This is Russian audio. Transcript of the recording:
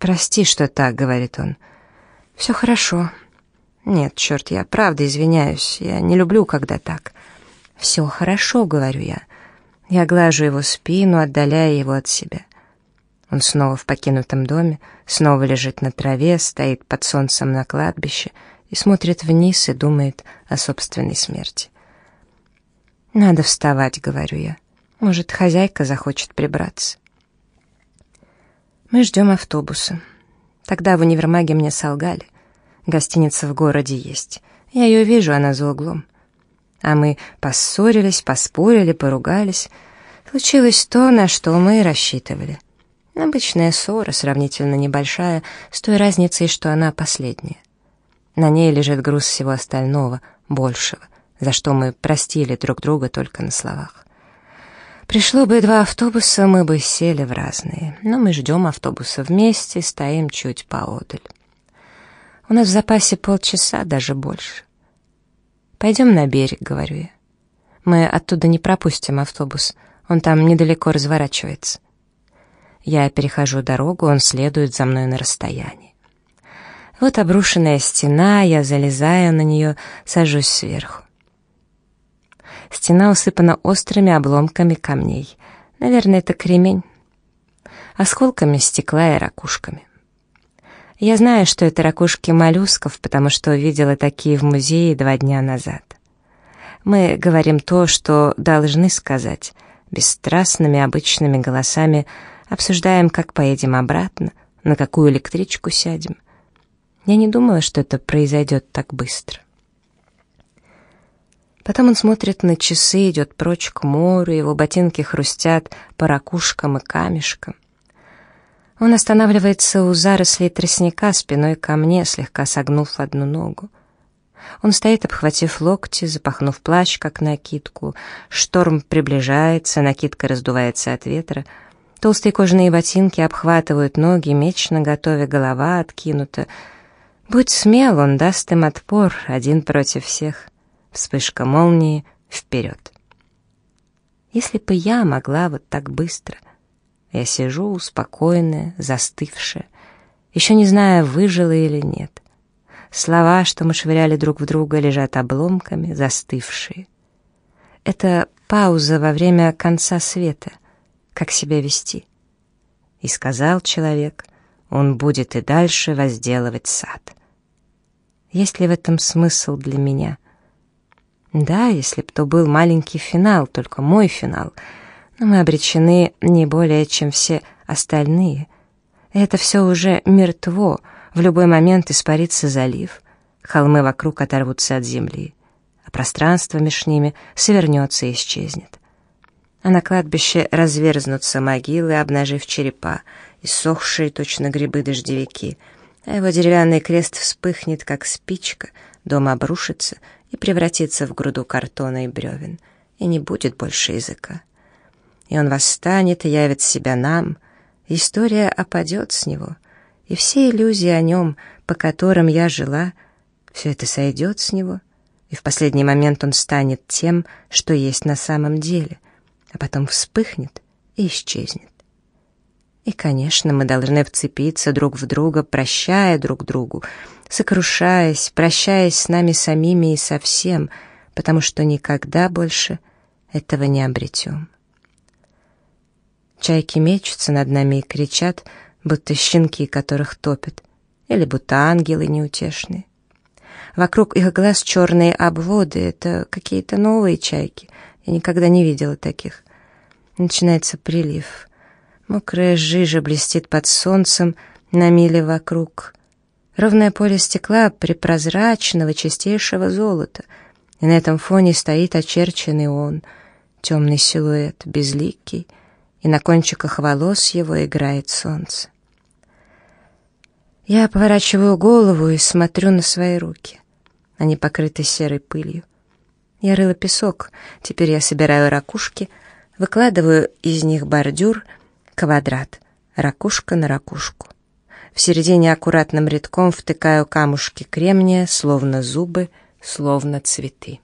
прости, что так», — говорит он. «Все хорошо». «Нет, черт, я правда извиняюсь. Я не люблю, когда так». «Все хорошо», — говорю я. Я глажу его спину, отдаляя его от себя. Он снова в покинутом доме, снова лежит на траве, стоит под солнцем на кладбище и смотрит вниз и думает о собственной смерти. «Надо вставать», — говорю я. «Может, хозяйка захочет прибраться». Мы ждем автобуса. Тогда в универмаге мне солгали. Гостиница в городе есть. Я ее вижу, она за углом. А мы поссорились, поспорили, поругались. Случилось то, на что мы рассчитывали — Обычная ссора, сравнительно небольшая, с той разницей, что она последняя. На ней лежит груз всего остального, большего, за что мы простили друг друга только на словах. Пришло бы два автобуса, мы бы сели в разные, но мы ждем автобуса вместе, стоим чуть поодаль. У нас в запасе полчаса, даже больше. «Пойдем на берег», — говорю я. «Мы оттуда не пропустим автобус, он там недалеко разворачивается». Я перехожу дорогу, он следует за мной на расстоянии. Вот обрушенная стена, я залезаю на нее, сажусь сверху. Стена усыпана острыми обломками камней. Наверное, это кремень. Осколками стекла и ракушками. Я знаю, что это ракушки моллюсков, потому что видела такие в музее два дня назад. Мы говорим то, что должны сказать, бесстрастными обычными голосами, Обсуждаем, как поедем обратно, на какую электричку сядем. Я не думала, что это произойдет так быстро. Потом он смотрит на часы, идет прочь к морю, его ботинки хрустят по ракушкам и камешкам. Он останавливается у зарослей тростника спиной ко мне, слегка согнув одну ногу. Он стоит, обхватив локти, запахнув плащ, как накидку. Шторм приближается, накидка раздувается от ветра — Толстые кожаные ботинки обхватывают ноги, меч наготове, голова откинута. Будь смел, он даст им отпор, один против всех. Вспышка молнии вперед. Если бы я могла вот так быстро. Я сижу, успокоенная, застывшая, еще не зная, выжила или нет. Слова, что мы швыряли друг в друга, лежат обломками, застывшие. Это пауза во время конца света как себя вести. И сказал человек, он будет и дальше возделывать сад. Есть ли в этом смысл для меня? Да, если б то был маленький финал, только мой финал, но мы обречены не более, чем все остальные. Это все уже мертво, в любой момент испарится залив, холмы вокруг оторвутся от земли, а пространство меж ними свернется и исчезнет. А на кладбище разверзнутся могилы, обнажив черепа, иссохшие точно грибы-дождевики, а его деревянный крест вспыхнет, как спичка, дом обрушится и превратится в груду картона и бревен, и не будет больше языка. И он восстанет и явит себя нам, история опадет с него, и все иллюзии о нем, по которым я жила, все это сойдет с него, и в последний момент он станет тем, что есть на самом деле — а потом вспыхнет и исчезнет. И, конечно, мы должны вцепиться друг в друга, прощая друг другу, сокрушаясь, прощаясь с нами самими и со всем, потому что никогда больше этого не обретем. Чайки мечутся над нами и кричат, будто щенки, которых топят, или будто ангелы неутешные. Вокруг их глаз черные обводы, это какие-то новые чайки — я никогда не видела таких. Начинается прилив. Мокрая жижа блестит под солнцем на миле вокруг. Ровное поле стекла препрозрачного, чистейшего золота. И на этом фоне стоит очерченный он, темный силуэт, безликий, и на кончиках волос его играет солнце. Я поворачиваю голову и смотрю на свои руки. Они покрыты серой пылью. Я рыла песок, теперь я собираю ракушки, выкладываю из них бордюр, квадрат, ракушка на ракушку. В середине аккуратным рядком втыкаю камушки кремния, словно зубы, словно цветы.